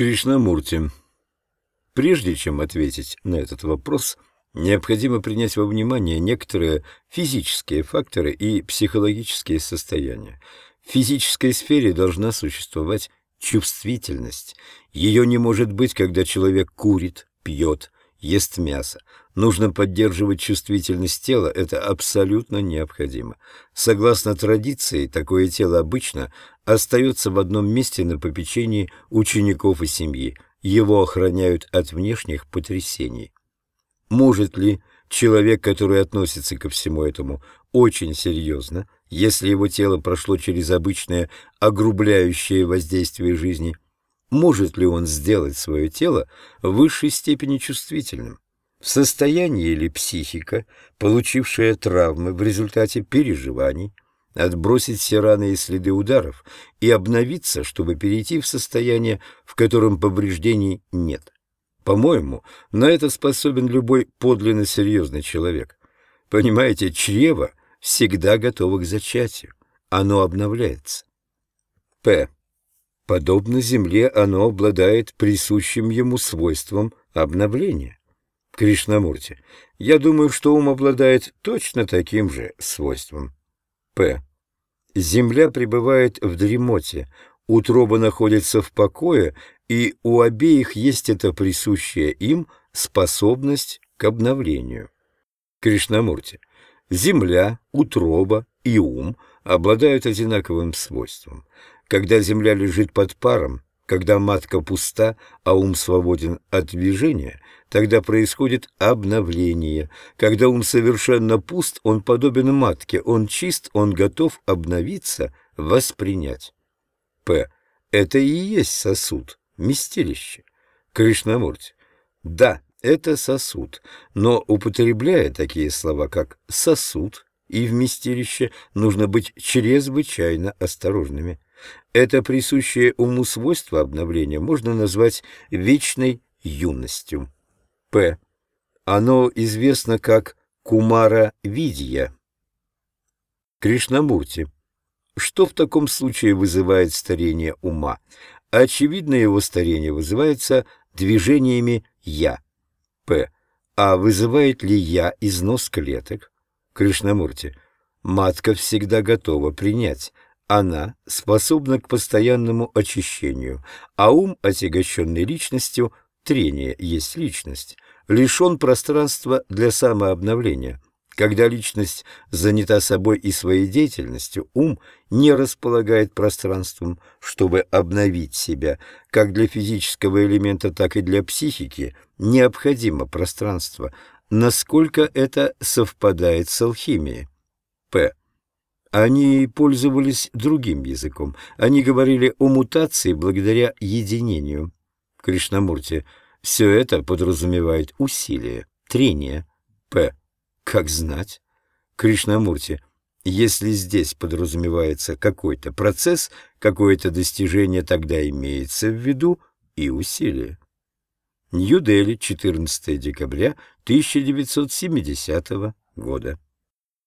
Кришнамурти. Прежде чем ответить на этот вопрос, необходимо принять во внимание некоторые физические факторы и психологические состояния. В физической сфере должна существовать чувствительность. Ее не может быть, когда человек курит, пьет, ест мясо. Нужно поддерживать чувствительность тела, это абсолютно необходимо. Согласно традиции, такое тело обычно остается в одном месте на попечении учеников и семьи. Его охраняют от внешних потрясений. Может ли человек, который относится ко всему этому очень серьезно, если его тело прошло через обычное огрубляющее воздействие жизни, может ли он сделать свое тело в высшей степени чувствительным? В состоянии ли психика, получившая травмы в результате переживаний, отбросить все раны и следы ударов и обновиться, чтобы перейти в состояние, в котором повреждений нет? По-моему, на это способен любой подлинно серьезный человек. Понимаете, чрево всегда готово к зачатию. Оно обновляется. П. Подобно Земле, оно обладает присущим ему свойством обновления. Кришнамурти, я думаю, что ум обладает точно таким же свойством. П. Земля пребывает в дремоте, утроба находится в покое, и у обеих есть эта присущая им способность к обновлению. Кришнамурти, Земля, утроба и ум обладают одинаковым свойством. Когда земля лежит под паром, когда матка пуста, а ум свободен от движения, тогда происходит обновление. Когда ум совершенно пуст, он подобен матке, он чист, он готов обновиться, воспринять. П. Это и есть сосуд, местилище. Кришнамурти. Да, это сосуд, но употребляя такие слова, как «сосуд» и «вместилище», нужно быть чрезвычайно осторожными. Это присущее уму свойство обновления можно назвать вечной юностью. П. Оно известно как Кумара Видья. Кришнамурти. Что в таком случае вызывает старение ума? Очевидно, его старение вызывается движениями «я». П. А вызывает ли «я» износ клеток? Кришнамурти. Матка всегда готова принять – она способна к постоянному очищению, а ум, отягощенный личностью, трение есть личность, лишен пространства для самообновления. Когда личность занята собой и своей деятельностью, ум не располагает пространством, чтобы обновить себя. Как для физического элемента, так и для психики необходимо пространство, насколько это совпадает с алхимией. П. Они пользовались другим языком. Они говорили о мутации благодаря единению. Кришнамурти, все это подразумевает усилие, трение. П. Как знать? Кришнамурти, если здесь подразумевается какой-то процесс, какое-то достижение, тогда имеется в виду и усилие. Нью-Дели, 14 декабря 1970 года.